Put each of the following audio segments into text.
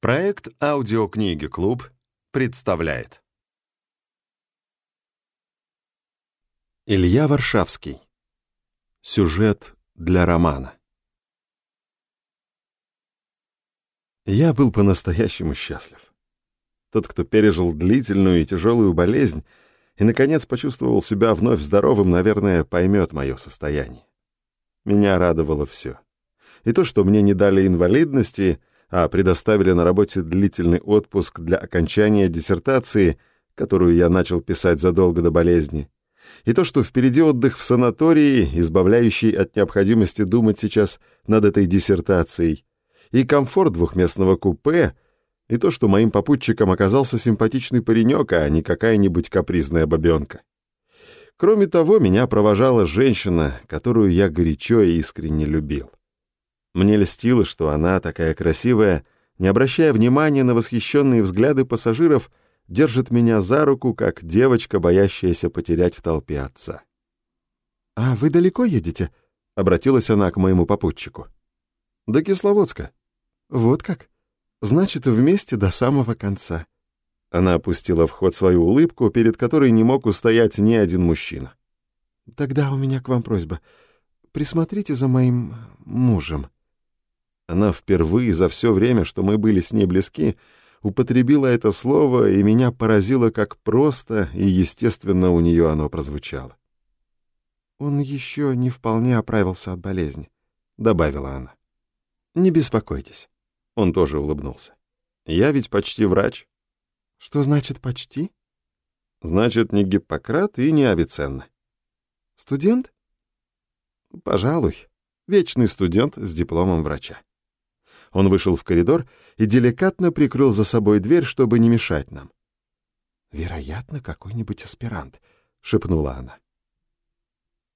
Проект «Аудиокниги Клуб» представляет Илья Варшавский Сюжет для романа Я был по-настоящему счастлив. Тот, кто пережил длительную и тяжелую болезнь и, наконец, почувствовал себя вновь здоровым, наверное, поймет мое состояние. Меня радовало все. И то, что мне не дали инвалидности — а предоставили на работе длительный отпуск для окончания диссертации, которую я начал писать задолго до болезни, и то, что впереди отдых в санатории, избавляющий от необходимости думать сейчас над этой диссертацией, и комфорт двухместного купе, и то, что моим попутчиком оказался симпатичный паренек, а не какая-нибудь капризная бабенка. Кроме того, меня провожала женщина, которую я горячо и искренне любил. Мне льстило, что она, такая красивая, не обращая внимания на восхищенные взгляды пассажиров, держит меня за руку, как девочка, боящаяся потерять в толпе отца. «А вы далеко едете?» — обратилась она к моему попутчику. «До Кисловодска». «Вот как? Значит, вместе до самого конца». Она опустила в ход свою улыбку, перед которой не мог устоять ни один мужчина. «Тогда у меня к вам просьба. Присмотрите за моим мужем». Она впервые за все время, что мы были с ней близки, употребила это слово, и меня поразило, как просто и естественно у нее оно прозвучало. «Он еще не вполне оправился от болезни», — добавила она. «Не беспокойтесь». Он тоже улыбнулся. «Я ведь почти врач». «Что значит «почти»?» «Значит, не Гиппократ и не Авиценна». «Студент?» «Пожалуй. Вечный студент с дипломом врача». Он вышел в коридор и деликатно прикрыл за собой дверь, чтобы не мешать нам. «Вероятно, какой-нибудь аспирант», — шепнула она.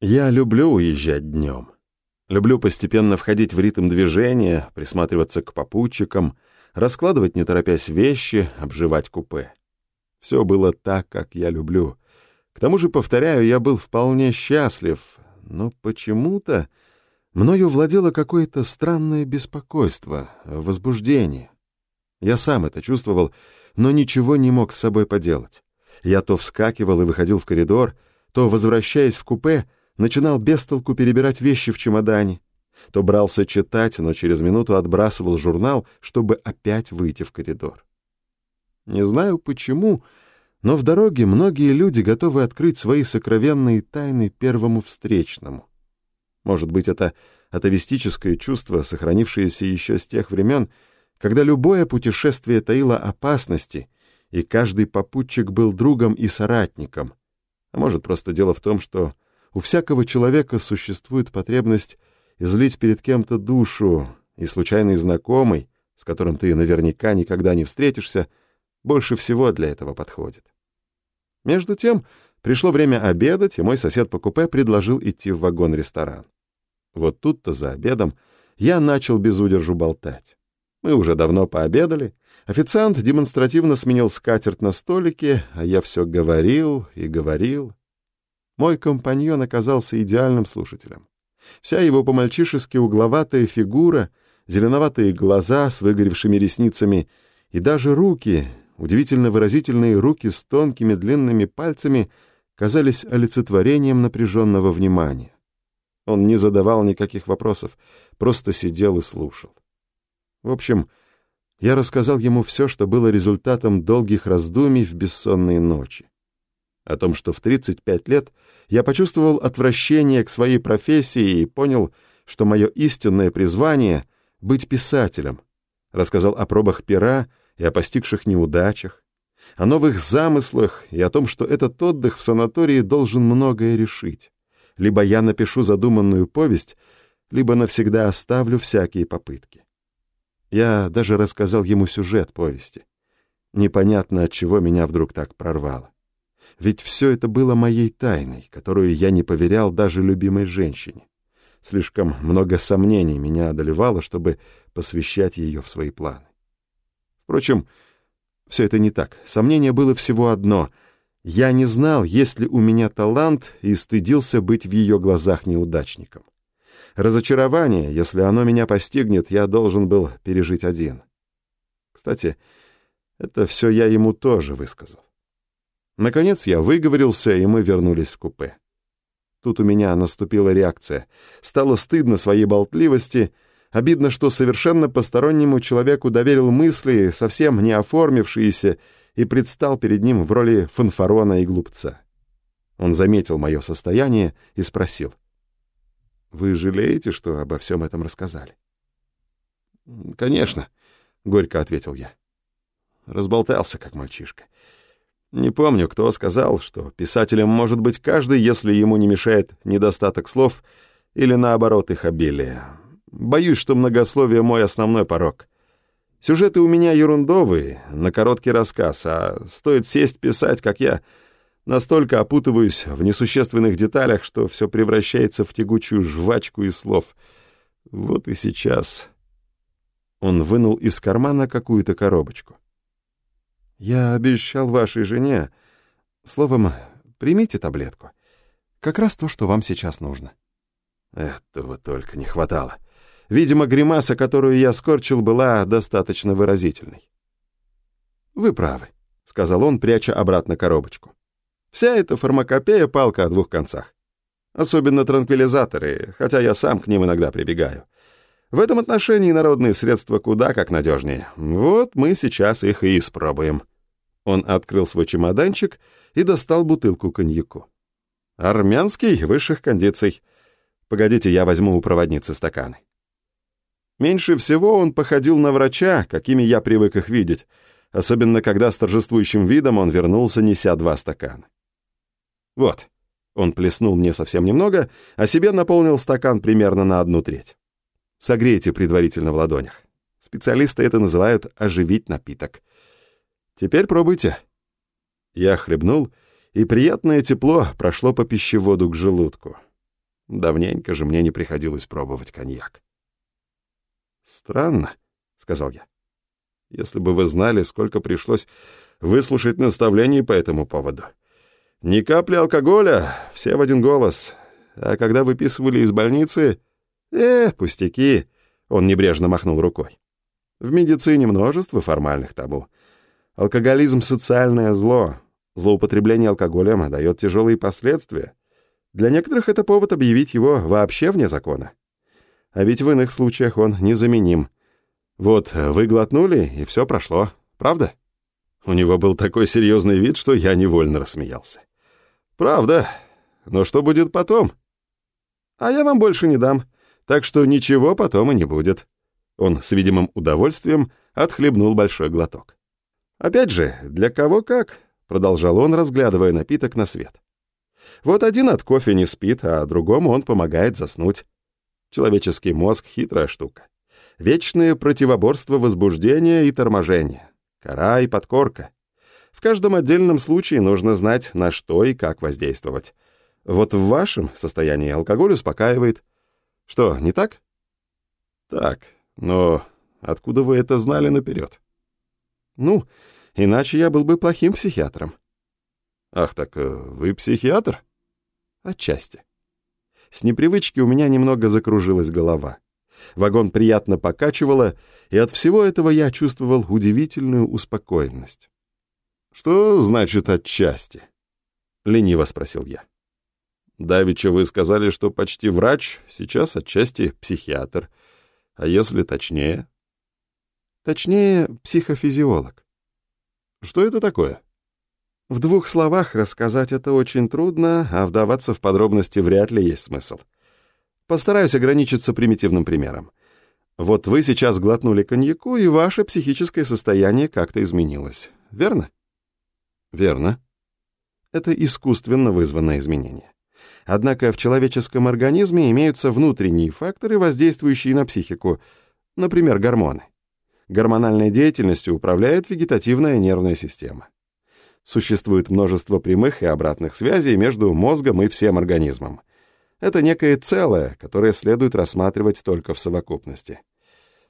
«Я люблю уезжать днем. Люблю постепенно входить в ритм движения, присматриваться к попутчикам, раскладывать, не торопясь, вещи, обживать купе. Все было так, как я люблю. К тому же, повторяю, я был вполне счастлив, но почему-то Мною владело какое-то странное беспокойство, возбуждение. Я сам это чувствовал, но ничего не мог с собой поделать. Я то вскакивал и выходил в коридор, то, возвращаясь в купе, начинал без толку перебирать вещи в чемодане, то брался читать, но через минуту отбрасывал журнал, чтобы опять выйти в коридор. Не знаю почему, но в дороге многие люди готовы открыть свои сокровенные тайны первому встречному. Может быть, это атовистическое чувство, сохранившееся еще с тех времен, когда любое путешествие таило опасности, и каждый попутчик был другом и соратником. А может, просто дело в том, что у всякого человека существует потребность излить перед кем-то душу, и случайный знакомый, с которым ты наверняка никогда не встретишься, больше всего для этого подходит. Между тем, пришло время обедать, и мой сосед по купе предложил идти в вагон-ресторан. Вот тут-то за обедом я начал без удержу болтать. Мы уже давно пообедали. Официант демонстративно сменил скатерть на столике, а я все говорил и говорил. Мой компаньон оказался идеальным слушателем. Вся его по-мальчишески угловатая фигура, зеленоватые глаза с выгоревшими ресницами и даже руки, удивительно выразительные руки с тонкими длинными пальцами, казались олицетворением напряженного внимания. Он не задавал никаких вопросов, просто сидел и слушал. В общем, я рассказал ему все, что было результатом долгих раздумий в бессонные ночи. О том, что в 35 лет я почувствовал отвращение к своей профессии и понял, что мое истинное призвание — быть писателем. Рассказал о пробах пера и о постигших неудачах, о новых замыслах и о том, что этот отдых в санатории должен многое решить. Либо я напишу задуманную повесть, либо навсегда оставлю всякие попытки. Я даже рассказал ему сюжет повести. Непонятно, от чего меня вдруг так прорвало. Ведь все это было моей тайной, которую я не поверял даже любимой женщине. Слишком много сомнений меня одолевало, чтобы посвящать ее в свои планы. Впрочем, все это не так. Сомнение было всего одно — я не знал, есть ли у меня талант, и стыдился быть в ее глазах неудачником. Разочарование, если оно меня постигнет, я должен был пережить один. Кстати, это все я ему тоже высказал. Наконец я выговорился, и мы вернулись в купе. Тут у меня наступила реакция. Стало стыдно своей болтливости, обидно, что совершенно постороннему человеку доверил мысли, совсем не оформившиеся, и предстал перед ним в роли фанфарона и глупца. Он заметил мое состояние и спросил. «Вы жалеете, что обо всем этом рассказали?» «Конечно», — горько ответил я. Разболтался, как мальчишка. Не помню, кто сказал, что писателем может быть каждый, если ему не мешает недостаток слов или, наоборот, их обилие. Боюсь, что многословие — мой основной порог. Сюжеты у меня ерундовые, на короткий рассказ, а стоит сесть писать, как я, настолько опутываюсь в несущественных деталях, что все превращается в тягучую жвачку из слов. Вот и сейчас... Он вынул из кармана какую-то коробочку. «Я обещал вашей жене. Словом, примите таблетку. Как раз то, что вам сейчас нужно». Этого только не хватало. Видимо, гримаса, которую я скорчил, была достаточно выразительной. «Вы правы», — сказал он, пряча обратно коробочку. «Вся эта фармакопея — палка о двух концах. Особенно транквилизаторы, хотя я сам к ним иногда прибегаю. В этом отношении народные средства куда как надежнее. Вот мы сейчас их и испробуем». Он открыл свой чемоданчик и достал бутылку коньяку. «Армянский, высших кондиций. Погодите, я возьму у проводницы стаканы». Меньше всего он походил на врача, какими я привык их видеть, особенно когда с торжествующим видом он вернулся, неся два стакана. «Вот». Он плеснул мне совсем немного, а себе наполнил стакан примерно на одну треть. Согрейте предварительно в ладонях. Специалисты это называют «оживить напиток». Теперь пробуйте. Я хлебнул, и приятное тепло прошло по пищеводу к желудку. Давненько же мне не приходилось пробовать коньяк. «Странно», — сказал я. «Если бы вы знали, сколько пришлось выслушать наставлений по этому поводу. Ни капли алкоголя, все в один голос. А когда выписывали из больницы, «Э, пустяки!» — он небрежно махнул рукой. «В медицине множество формальных табу. Алкоголизм — социальное зло. Злоупотребление алкоголем дает тяжелые последствия. Для некоторых это повод объявить его вообще вне закона. А ведь в иных случаях он незаменим. Вот вы глотнули, и все прошло. Правда?» У него был такой серьезный вид, что я невольно рассмеялся. «Правда. Но что будет потом?» «А я вам больше не дам так что ничего потом и не будет». Он с видимым удовольствием отхлебнул большой глоток. «Опять же, для кого как?» — продолжал он, разглядывая напиток на свет. «Вот один от кофе не спит, а другому он помогает заснуть. Человеческий мозг — хитрая штука. Вечное противоборство возбуждения и торможения. Кора и подкорка. В каждом отдельном случае нужно знать, на что и как воздействовать. Вот в вашем состоянии алкоголь успокаивает, что, не так? Так, но откуда вы это знали наперед? Ну, иначе я был бы плохим психиатром. Ах, так э, вы психиатр? Отчасти. С непривычки у меня немного закружилась голова. Вагон приятно покачивало, и от всего этого я чувствовал удивительную успокоенность. «Что значит отчасти?» — лениво спросил я. Давеча вы сказали, что почти врач, сейчас отчасти психиатр. А если точнее? Точнее, психофизиолог. Что это такое? В двух словах рассказать это очень трудно, а вдаваться в подробности вряд ли есть смысл. Постараюсь ограничиться примитивным примером. Вот вы сейчас глотнули коньяку, и ваше психическое состояние как-то изменилось. Верно? Верно. Это искусственно вызванное изменение. Однако в человеческом организме имеются внутренние факторы, воздействующие на психику, например, гормоны. Гормональной деятельностью управляет вегетативная нервная система. Существует множество прямых и обратных связей между мозгом и всем организмом. Это некое целое, которое следует рассматривать только в совокупности.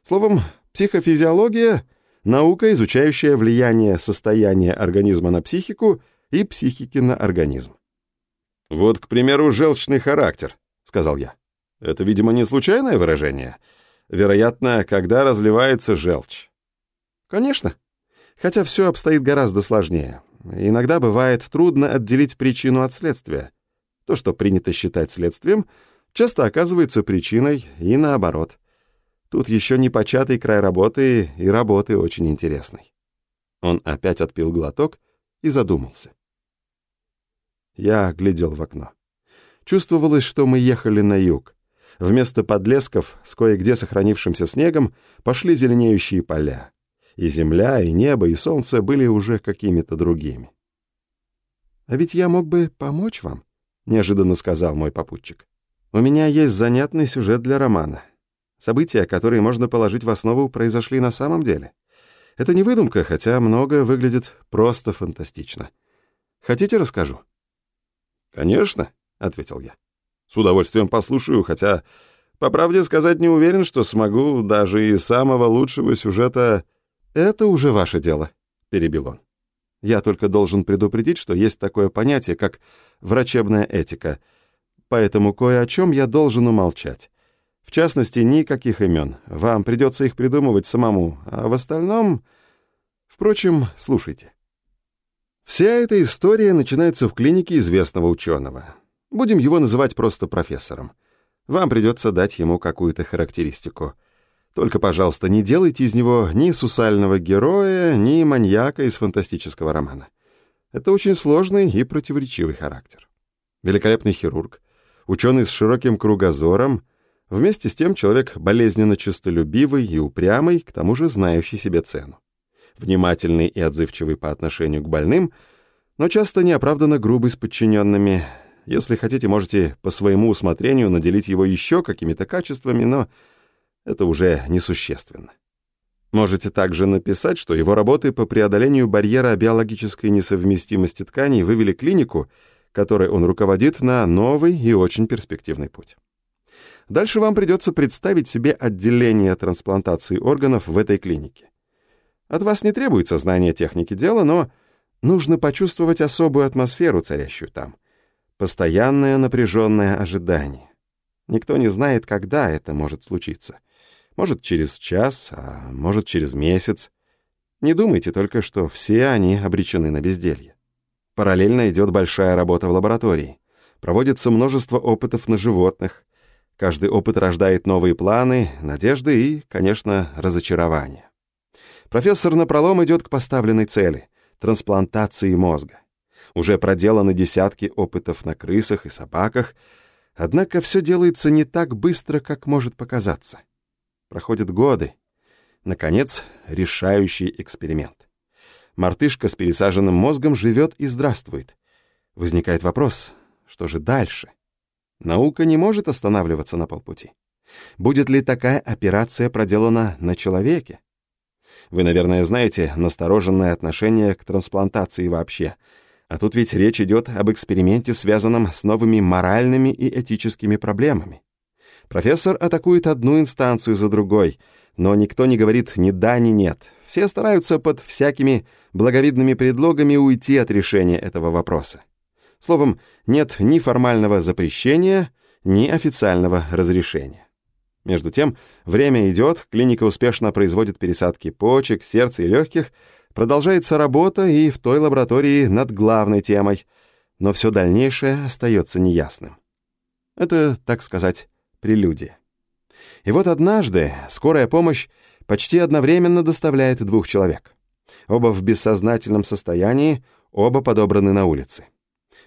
Словом, психофизиология — наука, изучающая влияние состояния организма на психику и психики на организм. «Вот, к примеру, желчный характер», — сказал я. «Это, видимо, не случайное выражение. Вероятно, когда разливается желчь». Конечно. Хотя все обстоит гораздо сложнее. Иногда бывает трудно отделить причину от следствия. То, что принято считать следствием, часто оказывается причиной и наоборот. Тут еще не початый край работы, и работы очень интересной. Он опять отпил глоток и задумался. Я глядел в окно. Чувствовалось, что мы ехали на юг. Вместо подлесков с кое-где сохранившимся снегом пошли зеленеющие поля. И земля, и небо, и солнце были уже какими-то другими. «А ведь я мог бы помочь вам», — неожиданно сказал мой попутчик. «У меня есть занятный сюжет для романа. События, которые можно положить в основу, произошли на самом деле. Это не выдумка, хотя многое выглядит просто фантастично. Хотите, расскажу?» «Конечно», — ответил я. «С удовольствием послушаю, хотя, по правде сказать, не уверен, что смогу даже из самого лучшего сюжета...» «Это уже ваше дело», — перебил он. «Я только должен предупредить, что есть такое понятие, как врачебная этика, поэтому кое о чем я должен умолчать. В частности, никаких имен. Вам придется их придумывать самому, а в остальном... Впрочем, слушайте». Вся эта история начинается в клинике известного ученого. Будем его называть просто профессором. Вам придется дать ему какую-то характеристику. Только, пожалуйста, не делайте из него ни сусального героя, ни маньяка из фантастического романа. Это очень сложный и противоречивый характер. Великолепный хирург, ученый с широким кругозором, вместе с тем человек болезненно честолюбивый и упрямый, к тому же знающий себе цену. Внимательный и отзывчивый по отношению к больным, но часто неоправданно грубый с подчиненными. Если хотите, можете по своему усмотрению наделить его еще какими-то качествами, но это уже несущественно. Можете также написать, что его работы по преодолению барьера биологической несовместимости тканей вывели клинику, которой он руководит, на новый и очень перспективный путь. Дальше вам придется представить себе отделение трансплантации органов в этой клинике. От вас не требуется знание техники дела, но нужно почувствовать особую атмосферу, царящую там. Постоянное напряженное ожидание. Никто не знает, когда это может случиться — может, через час, а может, через месяц. Не думайте только, что все они обречены на безделье. Параллельно идет большая работа в лаборатории. Проводится множество опытов на животных. Каждый опыт рождает новые планы, надежды и, конечно, разочарования. Профессор напролом идет к поставленной цели — трансплантации мозга. Уже проделаны десятки опытов на крысах и собаках, однако все делается не так быстро, как может показаться. Проходят годы. Наконец, решающий эксперимент. Мартышка с пересаженным мозгом живет и здравствует. Возникает вопрос, что же дальше? Наука не может останавливаться на полпути. Будет ли такая операция проделана на человеке? Вы, наверное, знаете настороженное отношение к трансплантации вообще. А тут ведь речь идет об эксперименте, связанном с новыми моральными и этическими проблемами. Профессор атакует одну инстанцию за другой, но никто не говорит ни да, ни нет. Все стараются под всякими благовидными предлогами уйти от решения этого вопроса. Словом, нет ни формального запрещения, ни официального разрешения. Между тем, время идет, клиника успешно производит пересадки почек, сердца и легких, продолжается работа и в той лаборатории над главной темой, но все дальнейшее остается неясным. Это, так сказать, прелюдия. И вот однажды скорая помощь почти одновременно доставляет двух человек. Оба в бессознательном состоянии, оба подобраны на улице.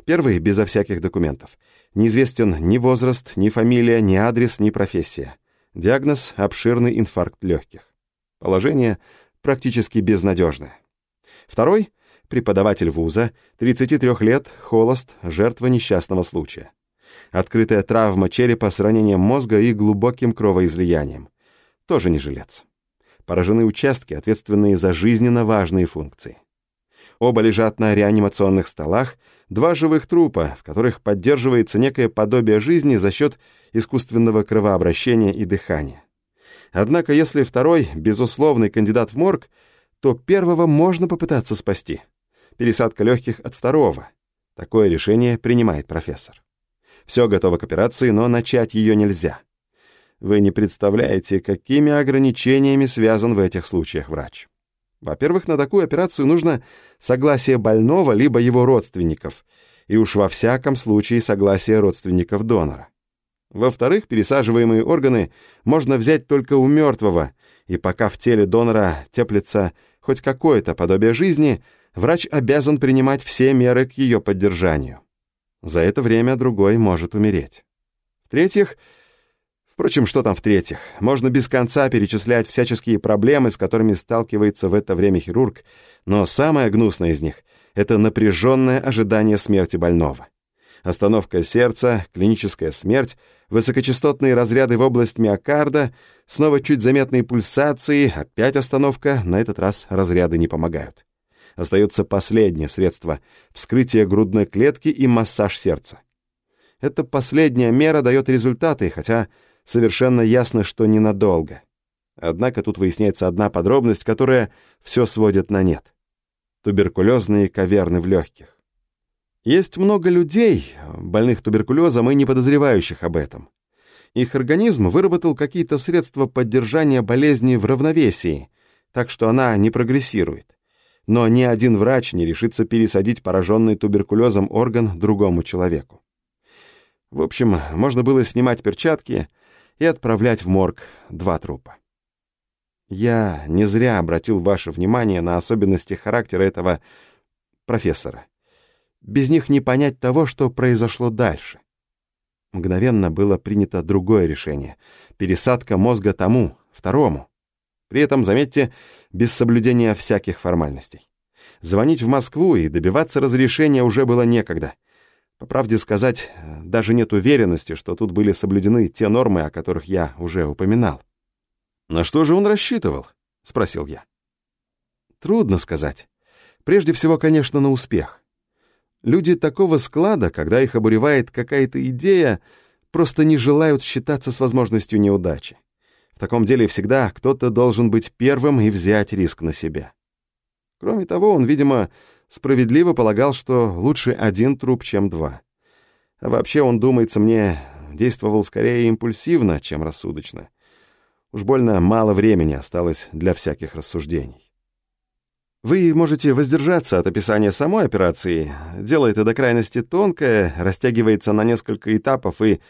Первый безо всяких документов. Неизвестен ни возраст, ни фамилия, ни адрес, ни профессия. Диагноз — обширный инфаркт легких. Положение практически безнадежное. Второй — преподаватель вуза, 33 лет, холост, жертва несчастного случая открытая травма черепа с ранением мозга и глубоким кровоизлиянием. Тоже не жилец. Поражены участки, ответственные за жизненно важные функции. Оба лежат на реанимационных столах, два живых трупа, в которых поддерживается некое подобие жизни за счет искусственного кровообращения и дыхания. Однако, если второй — безусловный кандидат в морг, то первого можно попытаться спасти. Пересадка легких от второго. Такое решение принимает профессор. Все готово к операции, но начать ее нельзя. Вы не представляете, какими ограничениями связан в этих случаях врач. Во-первых, на такую операцию нужно согласие больного либо его родственников, и уж во всяком случае согласие родственников донора. Во-вторых, пересаживаемые органы можно взять только у мертвого, и пока в теле донора теплится хоть какое-то подобие жизни, врач обязан принимать все меры к ее поддержанию. За это время другой может умереть. В-третьих, Впрочем, что там в-третьих? Можно без конца перечислять всяческие проблемы, с которыми сталкивается в это время хирург, но самое гнусное из них — это напряженное ожидание смерти больного. Остановка сердца, клиническая смерть, высокочастотные разряды в область миокарда, снова чуть заметные пульсации, опять остановка, на этот раз разряды не помогают. Остается последнее средство — вскрытие грудной клетки и массаж сердца. Эта последняя мера дает результаты, хотя совершенно ясно, что ненадолго. Однако тут выясняется одна подробность, которая все сводит на нет. Туберкулезные каверны в легких. Есть много людей, больных туберкулезом и не подозревающих об этом. Их организм выработал какие-то средства поддержания болезни в равновесии, так что она не прогрессирует. Но ни один врач не решится пересадить пораженный туберкулезом орган другому человеку. В общем, можно было снимать перчатки — и отправлять в морг два трупа. Я не зря обратил ваше внимание на особенности характера этого профессора. Без них не понять того, что произошло дальше. Мгновенно было принято другое решение — пересадка мозга тому, второму. При этом, заметьте, без соблюдения всяких формальностей. Звонить в Москву и добиваться разрешения уже было некогда — по правде сказать, даже нет уверенности, что тут были соблюдены те нормы, о которых я уже упоминал. «На что же он рассчитывал?» — спросил я. Трудно сказать. Прежде всего, конечно, на успех. Люди такого склада, когда их обуревает какая-то идея, просто не желают считаться с возможностью неудачи. В таком деле всегда кто-то должен быть первым и взять риск на себя. Кроме того, он, видимо, справедливо полагал, что лучше один труп, чем два. А вообще он, думается мне, действовал скорее импульсивно, чем рассудочно. Уж больно мало времени осталось для всяких рассуждений. Вы можете воздержаться от описания самой операции. Дело это до крайности тонкое, растягивается на несколько этапов и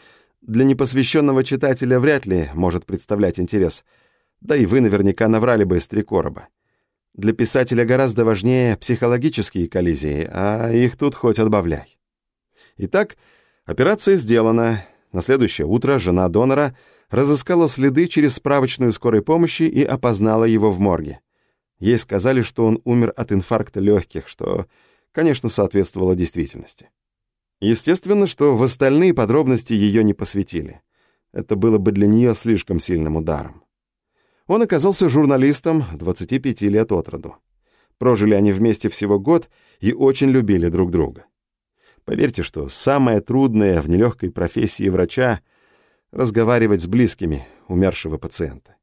для непосвященного читателя вряд ли может представлять интерес. Да и вы наверняка наврали бы с три короба. Для писателя гораздо важнее психологические коллизии, а их тут хоть отбавляй. Итак, операция сделана. На следующее утро жена донора разыскала следы через справочную скорой помощи и опознала его в морге. Ей сказали, что он умер от инфаркта легких, что, конечно, соответствовало действительности. Естественно, что в остальные подробности ее не посвятили. Это было бы для нее слишком сильным ударом. Он оказался журналистом 25 лет от роду. Прожили они вместе всего год и очень любили друг друга. Поверьте, что самое трудное в нелегкой профессии врача — разговаривать с близкими умершего пациента.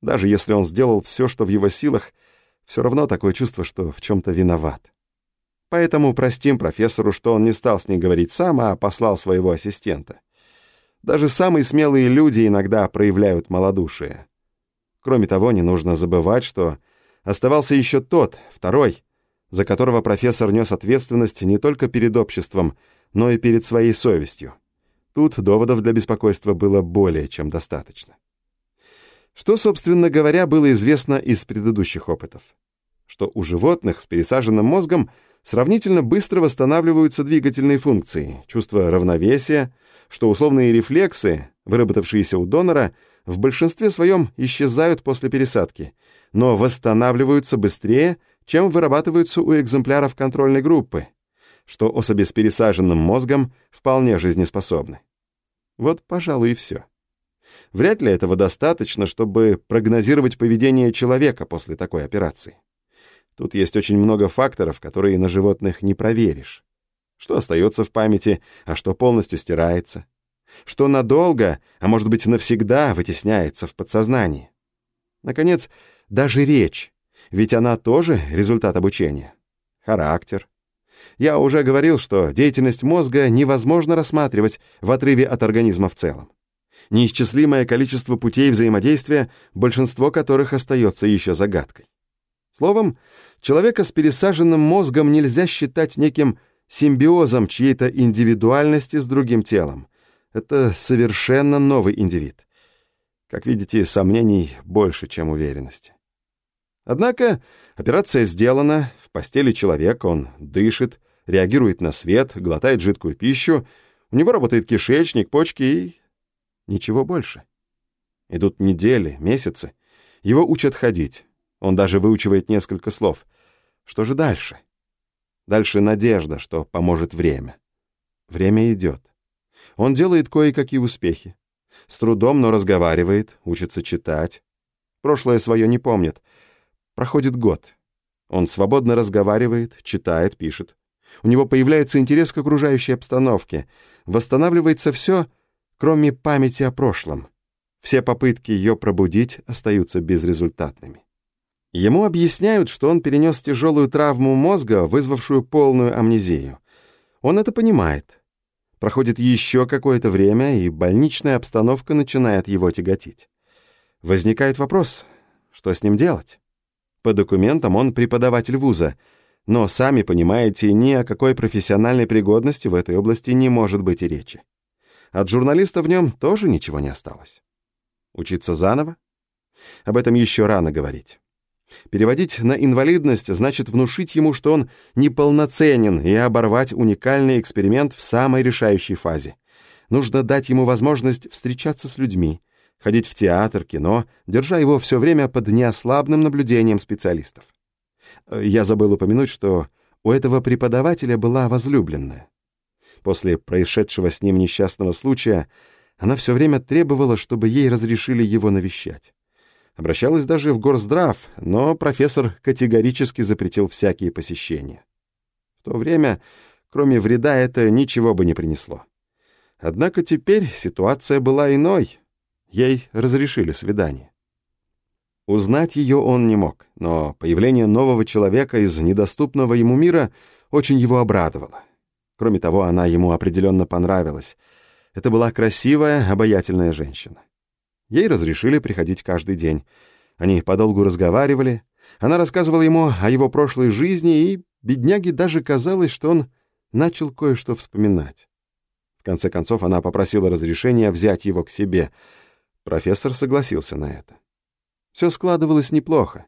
Даже если он сделал все, что в его силах, все равно такое чувство, что в чем-то виноват. Поэтому простим профессору, что он не стал с ней говорить сам, а послал своего ассистента. Даже самые смелые люди иногда проявляют малодушие. Кроме того, не нужно забывать, что оставался еще тот, второй, за которого профессор нес ответственность не только перед обществом, но и перед своей совестью. Тут доводов для беспокойства было более чем достаточно. Что, собственно говоря, было известно из предыдущих опытов? Что у животных с пересаженным мозгом сравнительно быстро восстанавливаются двигательные функции, чувство равновесия, что условные рефлексы, выработавшиеся у донора, в большинстве своем исчезают после пересадки, но восстанавливаются быстрее, чем вырабатываются у экземпляров контрольной группы, что особи с пересаженным мозгом вполне жизнеспособны. Вот, пожалуй, и все. Вряд ли этого достаточно, чтобы прогнозировать поведение человека после такой операции. Тут есть очень много факторов, которые на животных не проверишь. Что остается в памяти, а что полностью стирается что надолго, а может быть навсегда вытесняется в подсознании. Наконец, даже речь, ведь она тоже результат обучения. Характер. Я уже говорил, что деятельность мозга невозможно рассматривать в отрыве от организма в целом. Неисчислимое количество путей взаимодействия, большинство которых остается еще загадкой. Словом, человека с пересаженным мозгом нельзя считать неким симбиозом чьей-то индивидуальности с другим телом. Это совершенно новый индивид. Как видите, сомнений больше, чем уверенности. Однако операция сделана, в постели человек, он дышит, реагирует на свет, глотает жидкую пищу, у него работает кишечник, почки и... ничего больше. Идут недели, месяцы. Его учат ходить. Он даже выучивает несколько слов. Что же дальше? Дальше надежда, что поможет время. Время идет. Он делает кое-какие успехи. С трудом, но разговаривает, учится читать. Прошлое свое не помнит. Проходит год. Он свободно разговаривает, читает, пишет. У него появляется интерес к окружающей обстановке. Восстанавливается все, кроме памяти о прошлом. Все попытки ее пробудить остаются безрезультатными. Ему объясняют, что он перенес тяжелую травму мозга, вызвавшую полную амнезию. Он это понимает. Проходит еще какое-то время, и больничная обстановка начинает его тяготить. Возникает вопрос, что с ним делать? По документам он преподаватель вуза, но, сами понимаете, ни о какой профессиональной пригодности в этой области не может быть и речи. От журналиста в нем тоже ничего не осталось. Учиться заново? Об этом еще рано говорить. Переводить на инвалидность значит внушить ему, что он неполноценен, и оборвать уникальный эксперимент в самой решающей фазе. Нужно дать ему возможность встречаться с людьми, ходить в театр, кино, держа его все время под неослабным наблюдением специалистов. Я забыл упомянуть, что у этого преподавателя была возлюбленная. После происшедшего с ним несчастного случая она все время требовала, чтобы ей разрешили его навещать. Обращалась даже в горздрав, но профессор категорически запретил всякие посещения. В то время, кроме вреда, это ничего бы не принесло. Однако теперь ситуация была иной. Ей разрешили свидание. Узнать ее он не мог, но появление нового человека из недоступного ему мира очень его обрадовало. Кроме того, она ему определенно понравилась. Это была красивая, обаятельная женщина. Ей разрешили приходить каждый день. Они подолгу разговаривали. Она рассказывала ему о его прошлой жизни, и бедняге даже казалось, что он начал кое-что вспоминать. В конце концов, она попросила разрешения взять его к себе. Профессор согласился на это. Все складывалось неплохо.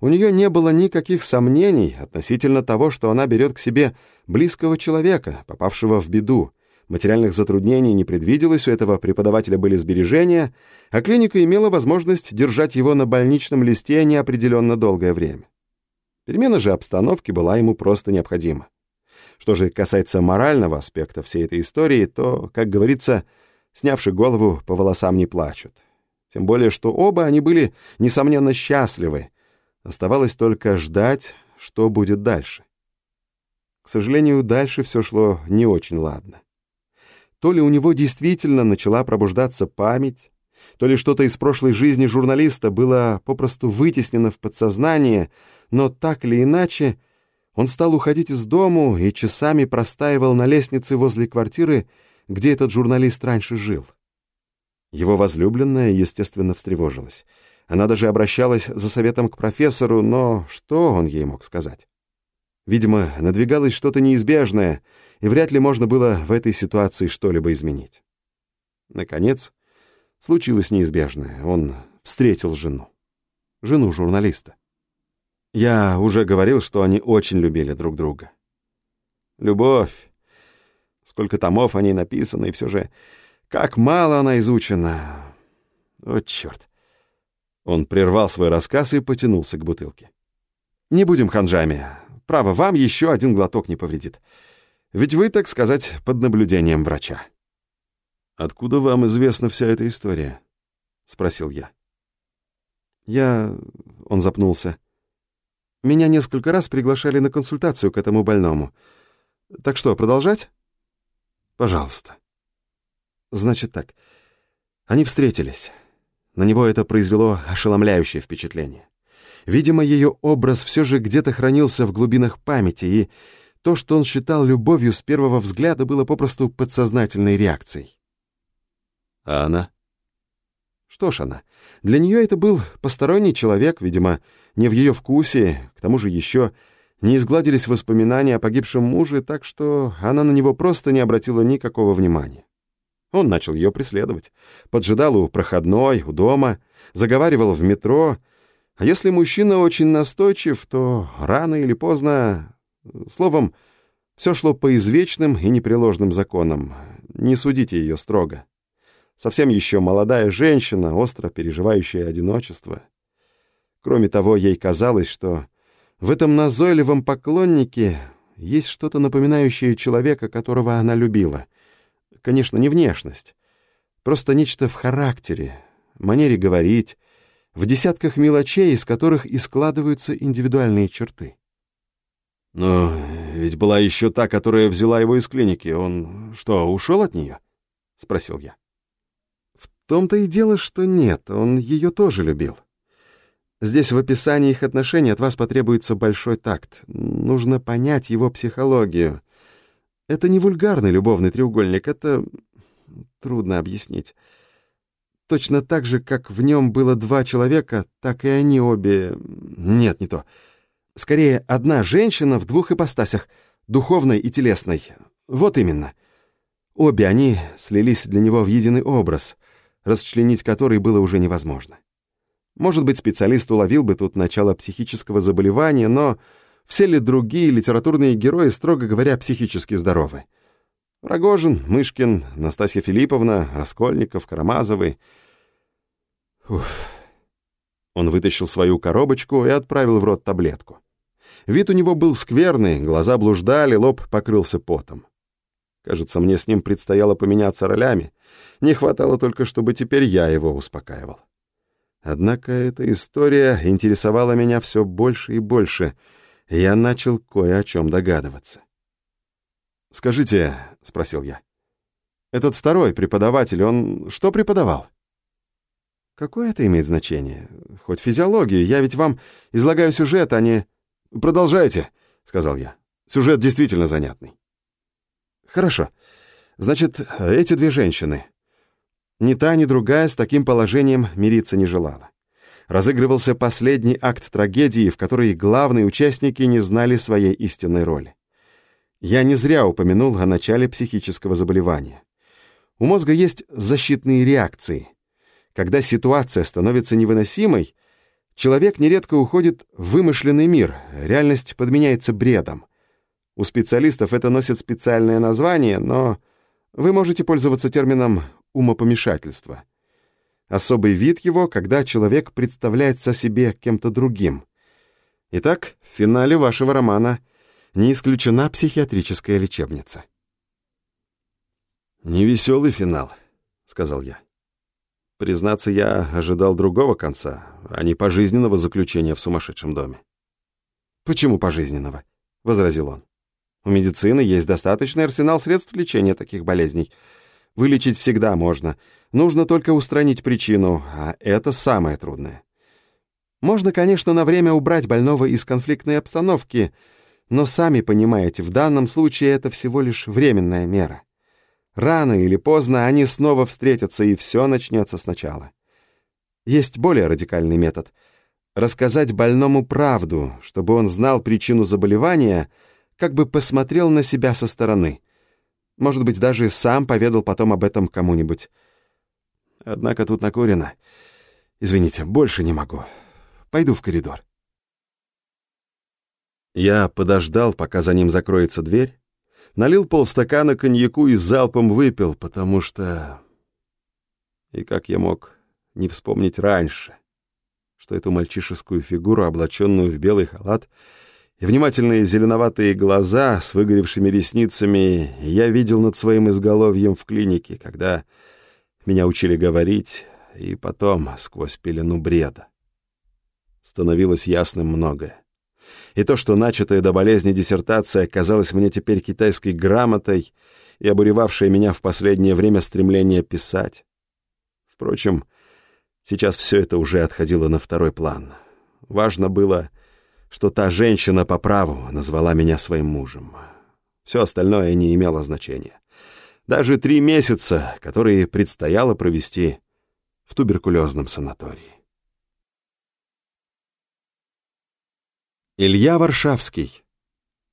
У нее не было никаких сомнений относительно того, что она берет к себе близкого человека, попавшего в беду, Материальных затруднений не предвиделось, у этого преподавателя были сбережения, а клиника имела возможность держать его на больничном листе неопределенно долгое время. Перемена же обстановки была ему просто необходима. Что же касается морального аспекта всей этой истории, то, как говорится, снявши голову, по волосам не плачут. Тем более, что оба они были, несомненно, счастливы. Оставалось только ждать, что будет дальше. К сожалению, дальше все шло не очень ладно. То ли у него действительно начала пробуждаться память, то ли что-то из прошлой жизни журналиста было попросту вытеснено в подсознание, но так или иначе он стал уходить из дому и часами простаивал на лестнице возле квартиры, где этот журналист раньше жил. Его возлюбленная, естественно, встревожилась. Она даже обращалась за советом к профессору, но что он ей мог сказать? Видимо, надвигалось что-то неизбежное, и вряд ли можно было в этой ситуации что-либо изменить. Наконец, случилось неизбежное. Он встретил жену. Жену журналиста. Я уже говорил, что они очень любили друг друга. Любовь. Сколько томов о ней написано, и все же, как мало она изучена. О, черт. Он прервал свой рассказ и потянулся к бутылке. «Не будем ханжами. Право, вам еще один глоток не повредит. Ведь вы, так сказать, под наблюдением врача. «Откуда вам известна вся эта история?» — спросил я. «Я...» — он запнулся. «Меня несколько раз приглашали на консультацию к этому больному. Так что, продолжать?» «Пожалуйста». «Значит так. Они встретились. На него это произвело ошеломляющее впечатление. Видимо, ее образ все же где-то хранился в глубинах памяти, и то, что он считал любовью с первого взгляда, было попросту подсознательной реакцией. А она? Что ж она? Для нее это был посторонний человек, видимо, не в ее вкусе, к тому же еще не изгладились воспоминания о погибшем муже, так что она на него просто не обратила никакого внимания. Он начал ее преследовать. Поджидал у проходной, у дома, заговаривал в метро. А если мужчина очень настойчив, то рано или поздно... Словом, все шло по извечным и непреложным законам. Не судите ее строго. Совсем еще молодая женщина, остро переживающая одиночество. Кроме того, ей казалось, что в этом назойливом поклоннике есть что-то напоминающее человека, которого она любила — Конечно, не внешность. Просто нечто в характере, манере говорить, в десятках мелочей, из которых и складываются индивидуальные черты. Но ведь была еще та, которая взяла его из клиники. Он что, ушел от нее? Спросил я. В том-то и дело, что нет, он ее тоже любил. Здесь в описании их отношений от вас потребуется большой такт. Нужно понять его психологию. Это не вульгарный любовный треугольник, это трудно объяснить. Точно так же, как в нем было два человека, так и они обе... Нет, не то. Скорее, одна женщина в двух ипостасях, духовной и телесной. Вот именно. Обе они слились для него в единый образ, расчленить который было уже невозможно. Может быть, специалист уловил бы тут начало психического заболевания, но все ли другие литературные герои, строго говоря, психически здоровы? Рогожин, Мышкин, Настасья Филипповна, Раскольников, Карамазовы. Уф. Он вытащил свою коробочку и отправил в рот таблетку. Вид у него был скверный, глаза блуждали, лоб покрылся потом. Кажется, мне с ним предстояло поменяться ролями. Не хватало только, чтобы теперь я его успокаивал. Однако эта история интересовала меня все больше и больше — я начал кое о чем догадываться. «Скажите», — спросил я, — «этот второй преподаватель, он что преподавал?» «Какое это имеет значение? Хоть физиологию, я ведь вам излагаю сюжет, а не...» «Продолжайте», — сказал я. «Сюжет действительно занятный». «Хорошо. Значит, эти две женщины. Ни та, ни другая с таким положением мириться не желала разыгрывался последний акт трагедии, в которой главные участники не знали своей истинной роли. Я не зря упомянул о начале психического заболевания. У мозга есть защитные реакции. Когда ситуация становится невыносимой, человек нередко уходит в вымышленный мир, реальность подменяется бредом. У специалистов это носит специальное название, но вы можете пользоваться термином «умопомешательство». Особый вид его, когда человек представляется себе кем-то другим. Итак, в финале вашего романа не исключена психиатрическая лечебница. «Невеселый финал», — сказал я. Признаться, я ожидал другого конца, а не пожизненного заключения в сумасшедшем доме. «Почему пожизненного?» — возразил он. «У медицины есть достаточный арсенал средств лечения таких болезней. Вылечить всегда можно. Нужно только устранить причину, а это самое трудное. Можно, конечно, на время убрать больного из конфликтной обстановки, но сами понимаете, в данном случае это всего лишь временная мера. Рано или поздно они снова встретятся, и все начнется сначала. Есть более радикальный метод — рассказать больному правду, чтобы он знал причину заболевания, как бы посмотрел на себя со стороны — может быть, даже сам поведал потом об этом кому-нибудь. Однако тут накурено. Извините, больше не могу. Пойду в коридор. Я подождал, пока за ним закроется дверь, налил полстакана коньяку и залпом выпил, потому что... И как я мог не вспомнить раньше, что эту мальчишескую фигуру, облаченную в белый халат, и внимательные зеленоватые глаза с выгоревшими ресницами я видел над своим изголовьем в клинике, когда меня учили говорить, и потом сквозь пелену бреда. Становилось ясным многое. И то, что начатая до болезни диссертация казалась мне теперь китайской грамотой и обуревавшая меня в последнее время стремление писать. Впрочем, сейчас все это уже отходило на второй план. Важно было что та женщина по праву назвала меня своим мужем. Все остальное не имело значения. Даже три месяца, которые предстояло провести в туберкулезном санатории. Илья Варшавский.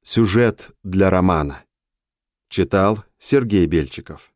Сюжет для романа. Читал Сергей Бельчиков.